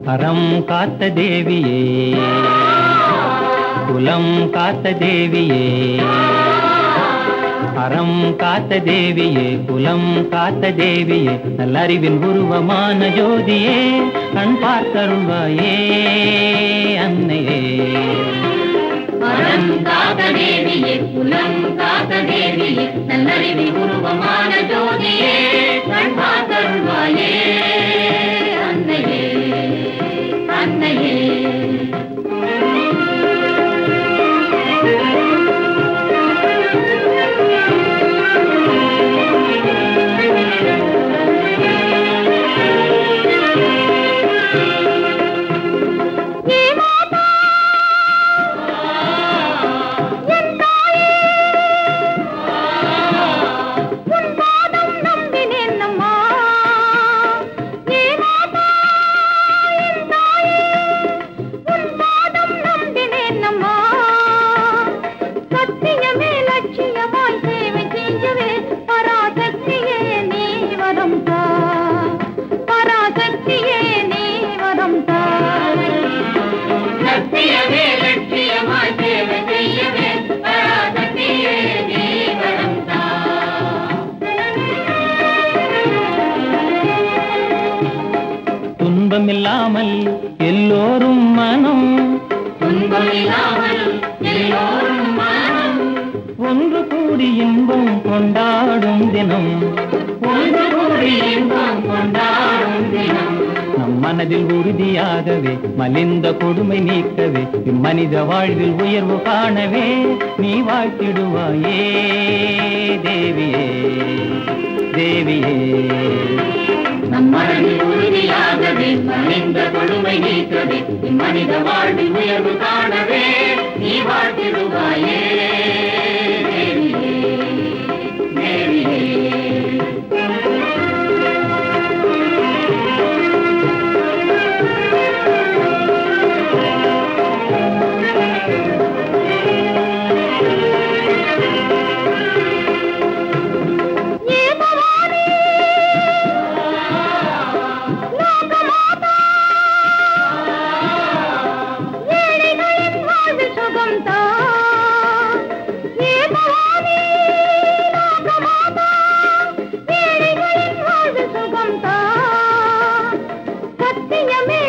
அறம் காத்த தேவியே குலம் காத்த தேவியே அறம் காத்த தேவியே குலம் காத்த தேவியே நல்லறிவின் உருவமான ஜோதியே கண் பார்த்தருள்வாயே அன்னையே. அறம் காத்த தேவியே குலம் காத்த தேவியே நல்லறிவின் உருவமான ஜோதியே. துன்பமில்லாமல் எல்லோரும் மனம். ஒன்று கூடி இன்பம் கொண்டாடும் தினம். ஒன்று கூடி இன்பம் கொண்டாடும் தினம். நம் மனதில் உறுதியாகவே மலிந்த கொடுமை நீக்கவே இம்மனித வாழ்வில் உயர்வு காணவே நீ வாழ்த்திடுவாயே தேவியே தேவியே. நம் மனதில் உறுதியாகவே மனித கொடுமை நீக்கவே மனித வாழ்வில் உயர்வு காணவே நீ வாழ்த்திடுவாயே. Enséñame.